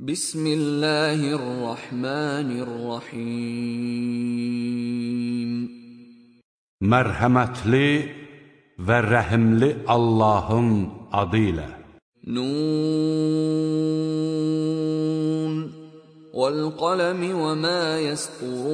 Bismillahirrahmanirrahim. Mərhəmətli və rəhimli Allahın adı ilə. Nun Vəl qələmi və mə yəsturun.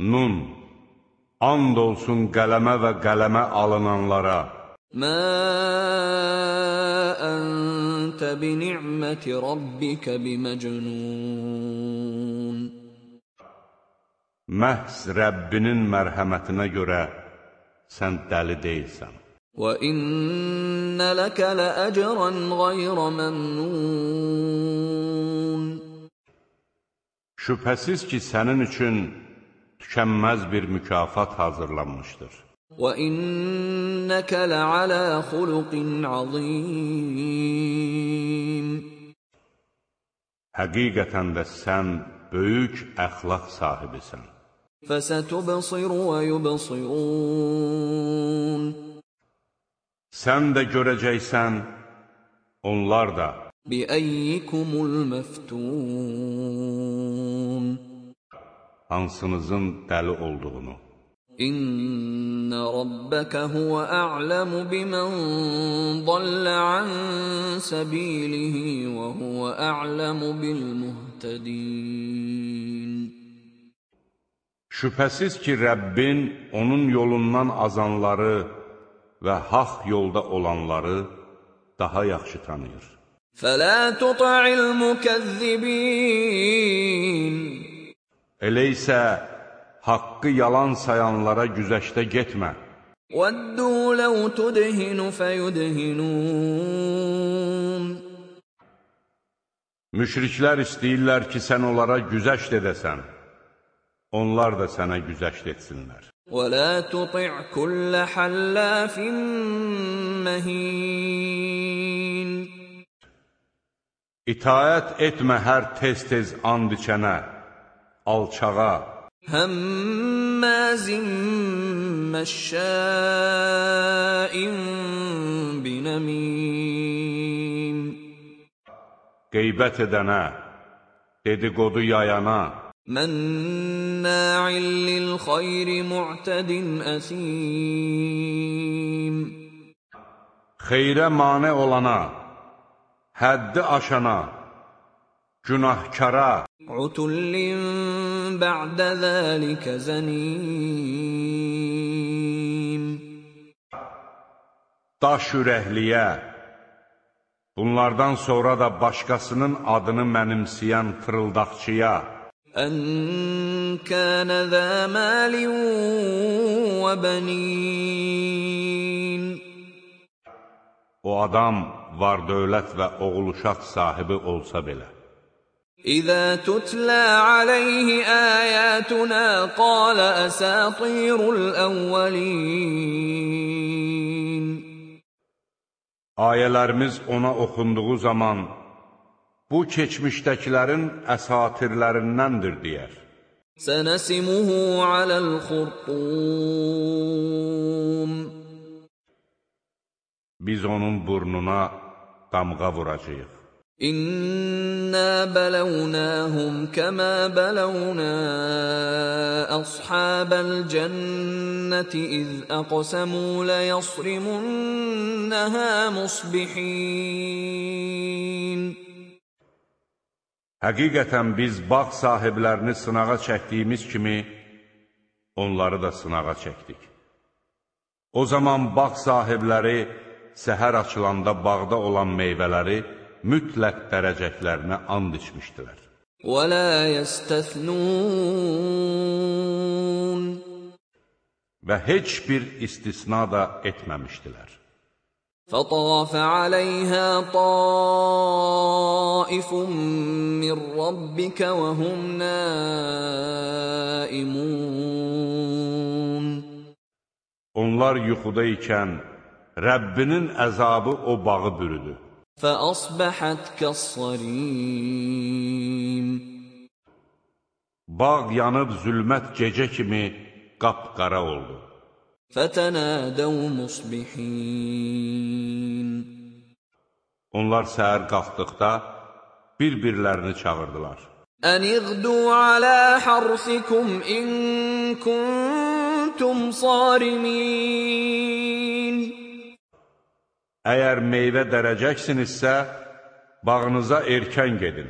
Nun And olsun qələmə və qələmə alınanlara. Mə ni'məti rabbikə biməcnun. Məhz Rəbbinin mərhəmətinə görə sən dəli deyilsən. İnnə ləkə ləəcrən qayrə məmnun. Şübhəsiz ki, sənin üçün tükənməz bir mükafat hazırlanmışdır. Və innəkə ləalə xuluqin azim. Həqiqətən də sən böyük əxlaq sahibisən. فستبصر ويبصرون Sən də görəcəksən, onlar da. بأيكم المفتون Hansınızın dəli olduğunu. İnne rabbeke huve a'lemu bimen dalle an sabilihi ve huve a'lemu bil muhtedin. Şübhəsiz ki, Rəbbin onun yolundan azanları və haq yolda olanları daha yaxşı tanıyır. Fələ tuta'il mükəzzibin. Elə isə haqqı yalan sayanlara güzəşdə getmə. ودوا لو تدهن فيدهنون Müşriklər istəyirlər ki, sən onlara güzəşt edəsən. Onlar da sənə güzəşt etsinlər. ولا تطع كل حلاف مهين İtaət etmə hər tez-tez and içənə, alçağa, هماز مشاء بنميم qeybət edənə, dedikodu yayana, مناع للخير معتد أثيم xeyrə mane olana, həddi aşana, günahkara, utullin ba'də zəlikə zənim. Daş ürəkliyə, bunlardan sonra da başqasının adını mənimsəyən fırıldaqçıya, Ən kənə zə məlin və bənin. O adam var dövlət və oğul uşaq sahibi olsa belə. إذا تتلى عليه آياتنا قال أساطير الأولين Ayələrimiz ona oxunduğu zaman, bu keçmişdəkilərin əsatirlərindəndir, deyər. سنسمه على الخرطوم Biz onun burnuna damğa vuracaq. İnna bələvnəhum kəmə bələvnə əshabəl cənnəti iz əqsəmu ləyəsrimunnəhə musbihin. Həqiqətən biz bağ sahiblərini sınağa çəkdiyimiz kimi, onları da sınağa çəkdik. O zaman bağ sahibləri səhər açılanda bağda olan meyvələri, mütləq dərəcəklərinə and içmişdilər. ولا يستثنون Və heç bir istisna da etməmişdilər. فطاف عليها طائف من ربك وهم نائمون Onlar yuxuda ikən Rəbbinin əzabı o bağı bürüdü. فأصبحت كالصريم Bağ yanıb zülmət gecə kimi qapqara oldu. فتنادوا مصبحين Onlar səhər qalxdıqda bir-birlərini çağırdılar. أن اغدوا على حرثكم إن كنتم صارمين Əgər meyvə dərəcəksinizsə, bağınıza erkən gedin.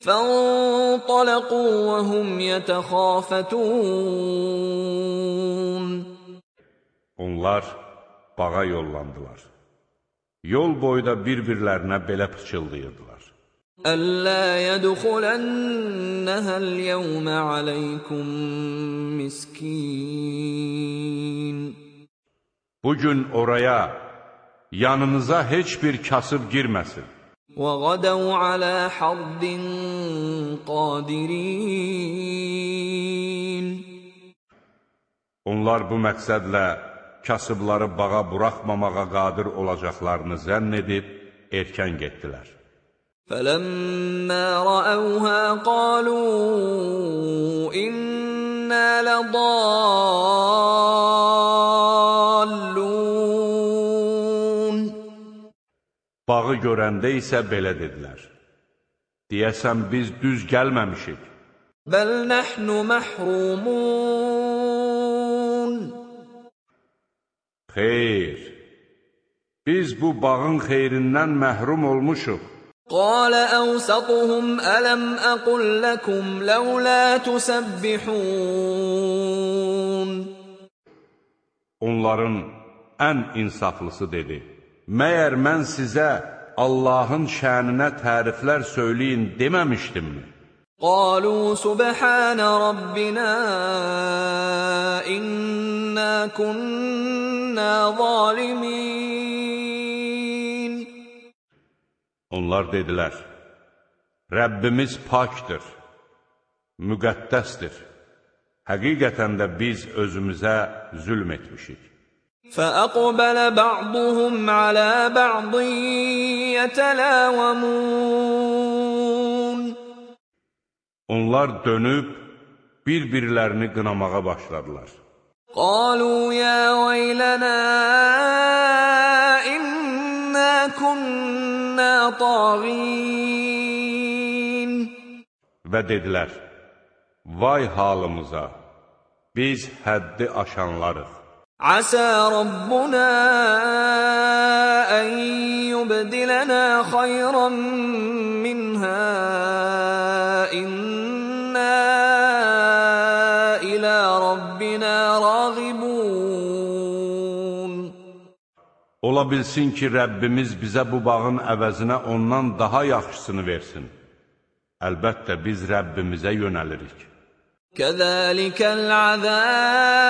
فانطلقوا وهم يتخافتون Onlar bağa yollandılar. Yol boyda bir-birlərinə belə pıçıldayırdılar. ألا يدخلنها اليوم عليكم مسكين Bugün oraya yanınıza heç bir kasıb girməsin. وغدوا على حرد قادرين Onlar bu məqsədlə kasıbları bağa buraxmamağa qadir olacaqlarını zənn edib erkən getdilər. فلما رأوها قالوا إنا لضالون Bağı görəndə isə belə dedilər. Deyəsən biz düz gəlməmişik. بل نحن محرومون Xeyr, biz bu bağın xeyrindən məhrum olmuşuq. قال أوسطهم ألم أقل لكم لولا تسبحون Onların ən insaflısı dedi. məyər mən sizə Allahın şəninə təriflər söyləyin deməmişdimmi? Qalu subhana rabbina inna kunna zalimin. Onlar dedilər Rəbbimiz pakdır müqəddəsdir. Həqiqətən də biz özümüzə zülm etmişik. فأقبل بعضهم على بعض يتلاومون Onlar dönüb bir-birlərini qınamağa başladılar. قالوا يا ويلنا إنا كنا طاغين Və dedilər, vay halımıza, biz həddi aşanlarıq. عسى ربنا أن يبدلنا خيرا منها إنا إلى ربنا راغبون Ola bilsin ki, Rəbbimiz bizə bu bağın əvəzinə ondan daha yaxşısını versin. Əlbəttə, biz Rəbbimizə yönəlirik. كذلك العذاب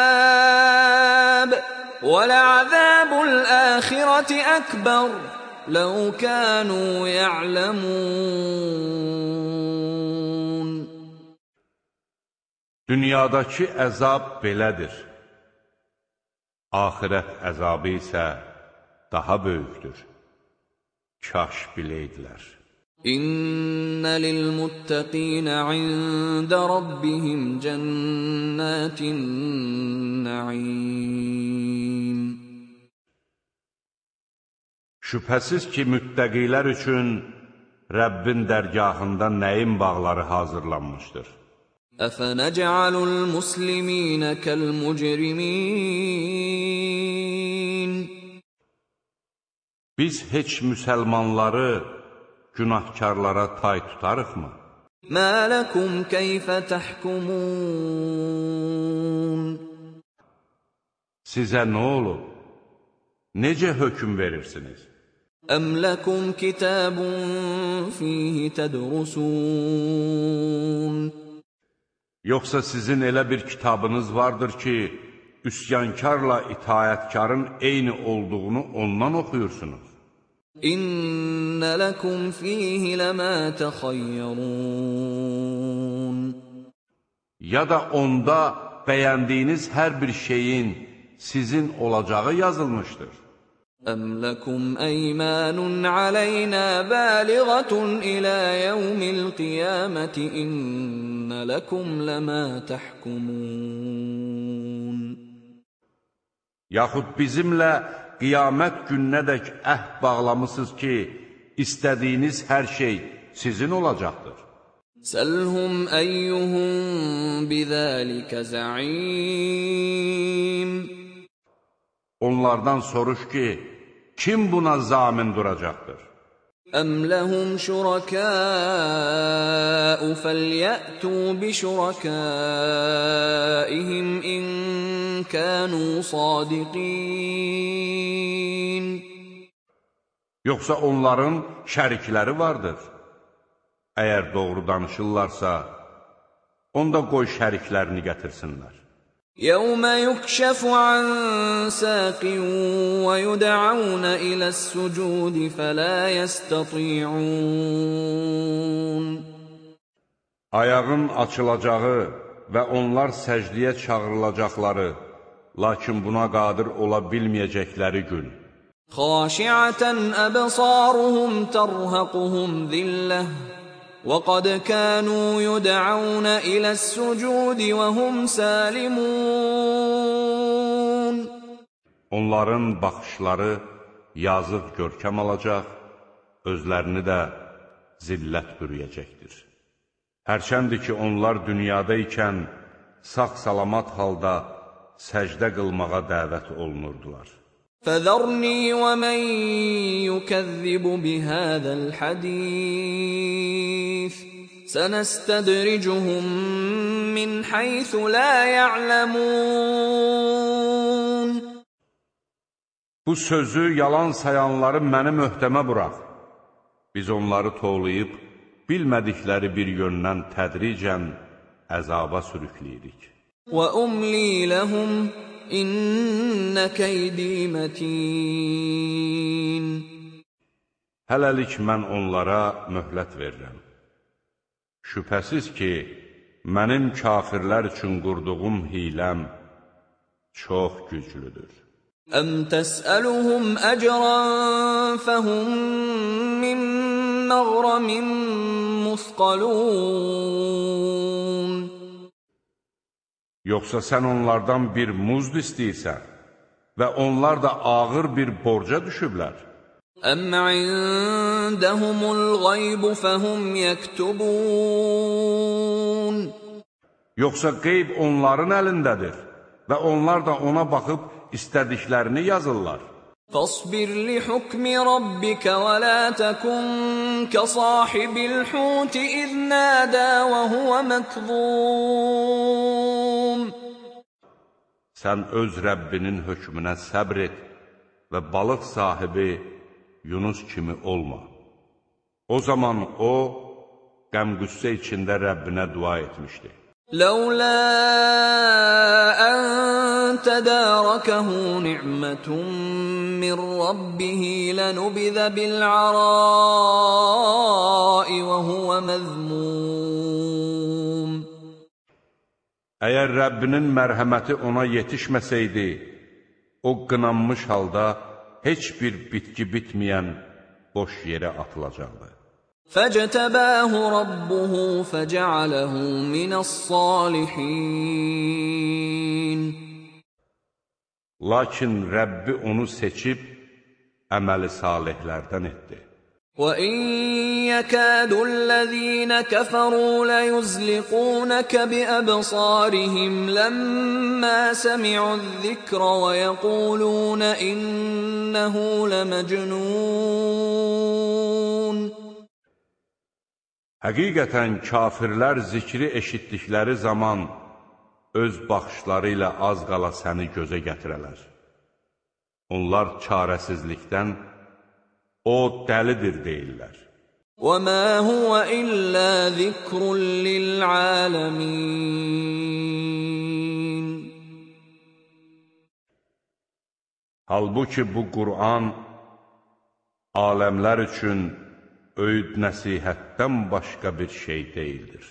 ولعذاب الآخرة أكبر لو كانوا يعلمون Dünyadakı əzab belədir. Ahirət əzabı isə daha böyükdür. Kaş biləydilər. İnna lilmuttaqina inde rabbihim cennetin naim Şübhəsiz ki müttəqilər üçün Rəbbin dərgahında nəyim bağları hazırlanmışdır. Əfənəcəlul muslimin kəlmujrimin Biz heç müsəlmanları günahkarlara tay tutarıqmı? Mə ləkum keyfə təhkumun Sizə nə olub? Necə hökm verirsiniz? Əm ləkum kitabun fihi tədrusun Yoxsa sizin elə bir kitabınız vardır ki, üsyankarla itayətkarın eyni olduğunu ondan oxuyursunuz? إن لكم فيه لما تخيرون Ya da onda bəyəndiyiniz hər bir şeyin sizin olacağı yazılmışdır. أم لكم أيمان علينا بالغة إلى يوم القيامة إن لكم لما تحكمون Yaxud bizimlə qiyamət gününədək əhd bağlamısınız ki, istədiyiniz hər şey sizin olacaqdır. Səlhum əyyuhum bizəlikə zəim Onlardan soruş ki, kim buna zamin duracaqdır? أم لهم شركاء فليأتوا بشركائهم إن كانوا صادقين Yoxsa onların şərikləri vardır. Əgər doğru danışırlarsa, onda qoy şəriklərini gətirsinlər. يوم يكشف عن ساق ويدعون إلى السجود فلا يستطيعون Ayağın açılacağı və onlar səcdiyə çağırılacaqları, lakin buna qadir ola bilməyəcəkləri gün. خاشعة أبصارهم ترهقهم ذلة وقد كانوا يدعون إلى السجود وهم سالمون Onların baxışları yazıq görkəm alacaq, özlərini də zillət bürüyəcəkdir. Hərçəndir ki, onlar dünyada ikən sağ-salamat halda səcdə qılmağa dəvət olunurdular. فذرني ومن يكذب بهذا الحديث سنستدرجهم من حيث لا يعلمون Bu sözü yalan sayanları mənim öhdəmə burax. Biz onları toğlayıb, bilmədikləri bir yöndən tədricən əzaba sürükləyirik. وأملي لهم İnnə keydi mətin. Hələlik mən onlara möhlət verirəm. Şübhəsiz ki, mənim kafirlər üçün qurduğum hiləm çox güclüdür. Əm təsəluhum əcran fəhum min məğrəmin musqalun Yoxsa sən onlardan bir muzd istəyirsən və onlar da ağır bir borca düşüblər. Əmmə indəhumul qaybu fəhum yəktubun. Yoxsa qeyb onların əlindədir və onlar da ona baxıb istədiklərini yazırlar. فاصبر لحكم ربك ولا تكن كصاحب الحوت إذ نادى وهو مكظوم Sən öz Rəbbinin hökmünə səbr et və balıq sahibi Yunus kimi olma. O zaman o, qəm-qüssə içində Rəbbinə dua etmişdi. لولا أن min rabbihi lenubize bil arai ve huve mezmum. Əgər Rəbbinin mərhəməti ona yetişməsəydi, o qınanmış halda heç bir bitki bitməyən boş yerə atılacaqdı. Fəcətəbəhu Rabbuhu fəcəaləhu minəs-salihin. Lakin Rəbbi onu seçib əməli salihlərdən etdi. وإن يكاد الذين كفروا ليزلقونك بأبصارهم لما سمعوا الذكر ويقولون إنه لمجنون Həqiqətən kafirlər zikri eşitdikləri zaman öz baxışları ilə az qala səni gözə gətirələr. Onlar çarəsizlikdən o dəlidir deyirlər. وما هو إلا ذكر للعالمين Halbuki bu Qur'an aləmlər üçün öyüd nəsihətdən başqa bir şey deyildir.